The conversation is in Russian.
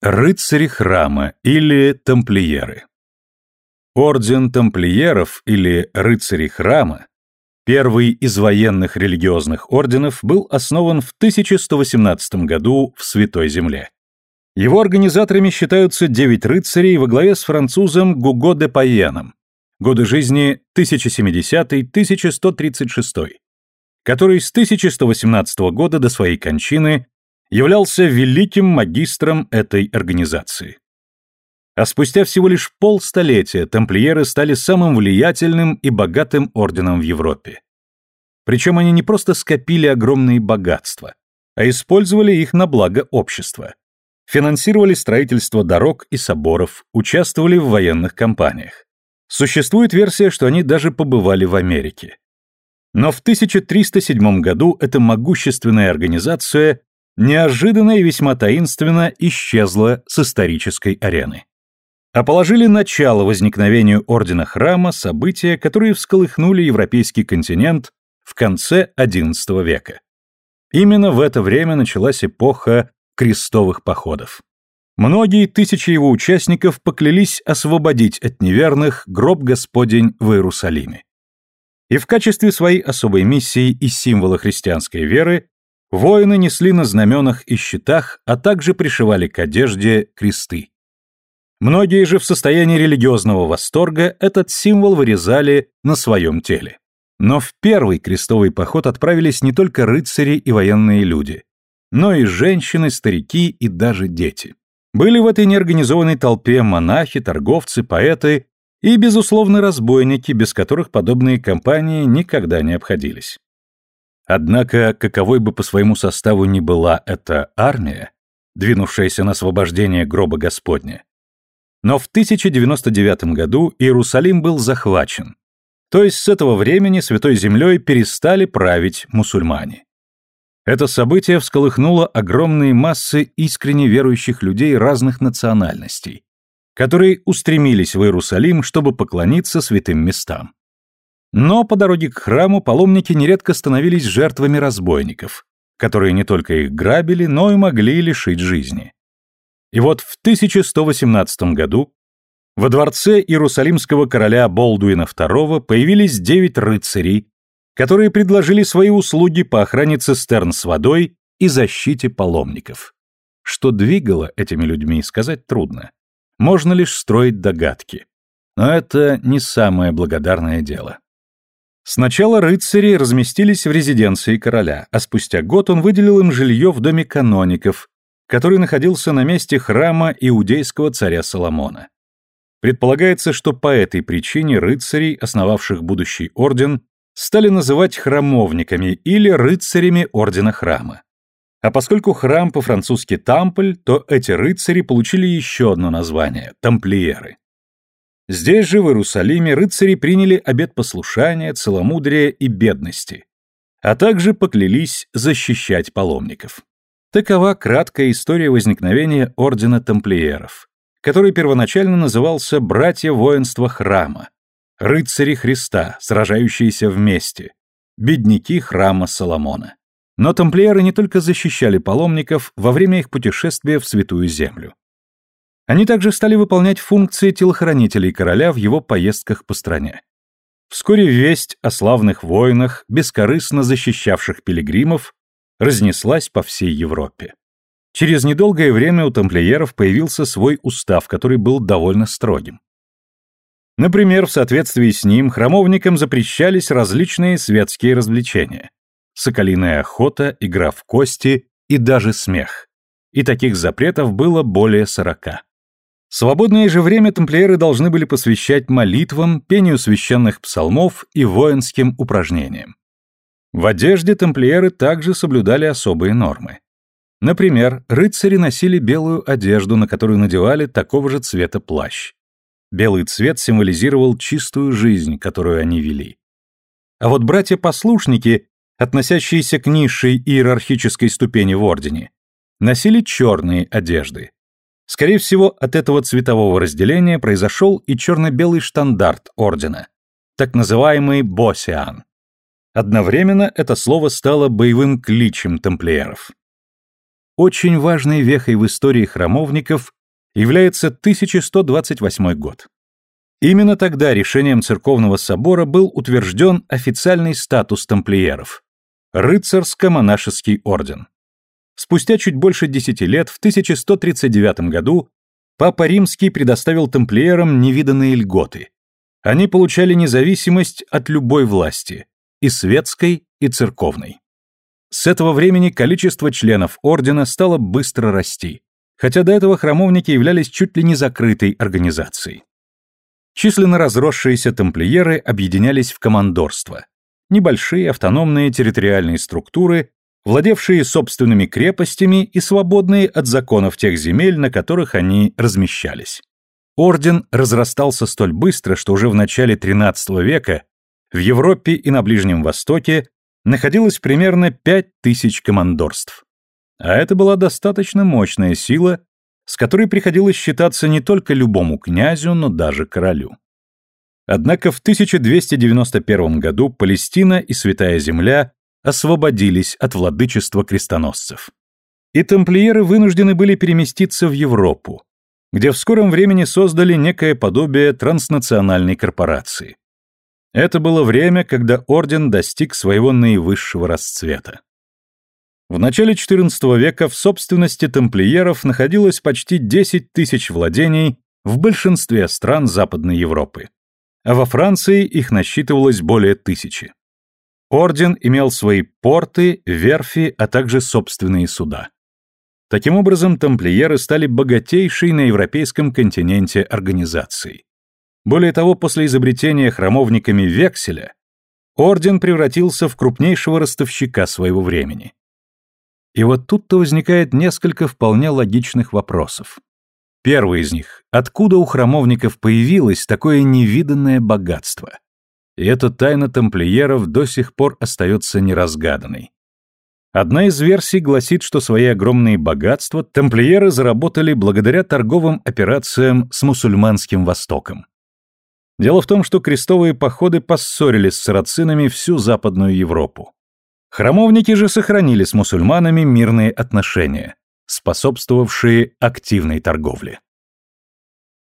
Рыцари храма или тамплиеры. Орден тамплиеров или рыцари храма, первый из военных религиозных орденов, был основан в 1118 году в Святой Земле. Его организаторами считаются девять рыцарей во главе с французом Гуго де Пайеном, годы жизни 1070-1136, который с 1118 года до своей кончины являлся великим магистром этой организации. А спустя всего лишь полстолетия тамплиеры стали самым влиятельным и богатым орденом в Европе. Причем они не просто скопили огромные богатства, а использовали их на благо общества. Финансировали строительство дорог и соборов, участвовали в военных кампаниях. Существует версия, что они даже побывали в Америке. Но в 1307 году эта могущественная организация неожиданно и весьма таинственно исчезла с исторической арены. А положили начало возникновению Ордена Храма события, которые всколыхнули европейский континент в конце XI века. Именно в это время началась эпоха крестовых походов. Многие тысячи его участников поклялись освободить от неверных гроб Господень в Иерусалиме. И в качестве своей особой миссии и символа христианской веры Воины несли на знаменах и щитах, а также пришивали к одежде кресты. Многие же в состоянии религиозного восторга этот символ вырезали на своем теле. Но в первый крестовый поход отправились не только рыцари и военные люди, но и женщины, старики и даже дети. Были в этой неорганизованной толпе монахи, торговцы, поэты и, безусловно, разбойники, без которых подобные компании никогда не обходились. Однако, каковой бы по своему составу ни была эта армия, двинувшаяся на освобождение гроба Господня, но в 1099 году Иерусалим был захвачен, то есть с этого времени Святой Землей перестали править мусульмане. Это событие всколыхнуло огромные массы искренне верующих людей разных национальностей, которые устремились в Иерусалим, чтобы поклониться святым местам. Но по дороге к храму паломники нередко становились жертвами разбойников, которые не только их грабили, но и могли лишить жизни. И вот в 1118 году во дворце иерусалимского короля Болдуина II появились девять рыцарей, которые предложили свои услуги по охране цистерн с водой и защите паломников. Что двигало этими людьми, сказать трудно. Можно лишь строить догадки. Но это не самое благодарное дело. Сначала рыцари разместились в резиденции короля, а спустя год он выделил им жилье в доме каноников, который находился на месте храма иудейского царя Соломона. Предполагается, что по этой причине рыцарей, основавших будущий орден, стали называть храмовниками или рыцарями ордена храма. А поскольку храм по-французски «тампль», то эти рыцари получили еще одно название – тамплиеры. Здесь же, в Иерусалиме, рыцари приняли обет послушания, целомудрия и бедности, а также поклялись защищать паломников. Такова краткая история возникновения ордена тамплиеров, который первоначально назывался «Братья воинства храма», «Рыцари Христа, сражающиеся вместе», «Бедняки храма Соломона». Но тамплиеры не только защищали паломников во время их путешествия в Святую Землю. Они также стали выполнять функции телохранителей короля в его поездках по стране. Вскоре весть о славных воинах, бескорыстно защищавших пилигримов, разнеслась по всей Европе. Через недолгое время у тамплиеров появился свой устав, который был довольно строгим. Например, в соответствии с ним храмовникам запрещались различные светские развлечения. Соколиная охота, игра в кости и даже смех. И таких запретов было более сорока. Свободное же время тамплиеры должны были посвящать молитвам, пению священных псалмов и воинским упражнениям. В одежде тамплиеры также соблюдали особые нормы. Например, рыцари носили белую одежду, на которую надевали такого же цвета плащ. Белый цвет символизировал чистую жизнь, которую они вели. А вот братья-послушники, относящиеся к низшей иерархической ступени в ордене, носили черные одежды, Скорее всего, от этого цветового разделения произошел и черно-белый штандарт ордена, так называемый босиан. Одновременно это слово стало боевым кличем тамплиеров. очень важной вехой в истории храмовников является 1128 год. Именно тогда решением церковного собора был утвержден официальный статус тамплиеров – рыцарско-монашеский орден. Спустя чуть больше десяти лет, в 1139 году, Папа Римский предоставил тамплиерам невиданные льготы. Они получали независимость от любой власти – и светской, и церковной. С этого времени количество членов ордена стало быстро расти, хотя до этого храмовники являлись чуть ли не закрытой организацией. Численно разросшиеся тамплиеры объединялись в командорство. Небольшие автономные территориальные структуры, владевшие собственными крепостями и свободные от законов тех земель, на которых они размещались. Орден разрастался столь быстро, что уже в начале XIII века в Европе и на Ближнем Востоке находилось примерно 5000 командорств. А это была достаточно мощная сила, с которой приходилось считаться не только любому князю, но даже королю. Однако в 1291 году Палестина и Святая Земля освободились от владычества крестоносцев. И тамплиеры вынуждены были переместиться в Европу, где в скором времени создали некое подобие транснациональной корпорации. Это было время, когда орден достиг своего наивысшего расцвета. В начале XIV века в собственности тамплиеров находилось почти 10 тысяч владений в большинстве стран Западной Европы, а во Франции их насчитывалось более тысячи. Орден имел свои порты, верфи, а также собственные суда. Таким образом, тамплиеры стали богатейшей на европейском континенте организацией. Более того, после изобретения храмовниками векселя, орден превратился в крупнейшего ростовщика своего времени. И вот тут-то возникает несколько вполне логичных вопросов. Первый из них – откуда у храмовников появилось такое невиданное богатство? И эта тайна тамплиеров до сих пор остается неразгаданной. Одна из версий гласит, что свои огромные богатства тамплиеры заработали благодаря торговым операциям с мусульманским Востоком. Дело в том, что крестовые походы поссорили с сарацинами всю Западную Европу. Храмовники же сохранили с мусульманами мирные отношения, способствовавшие активной торговле.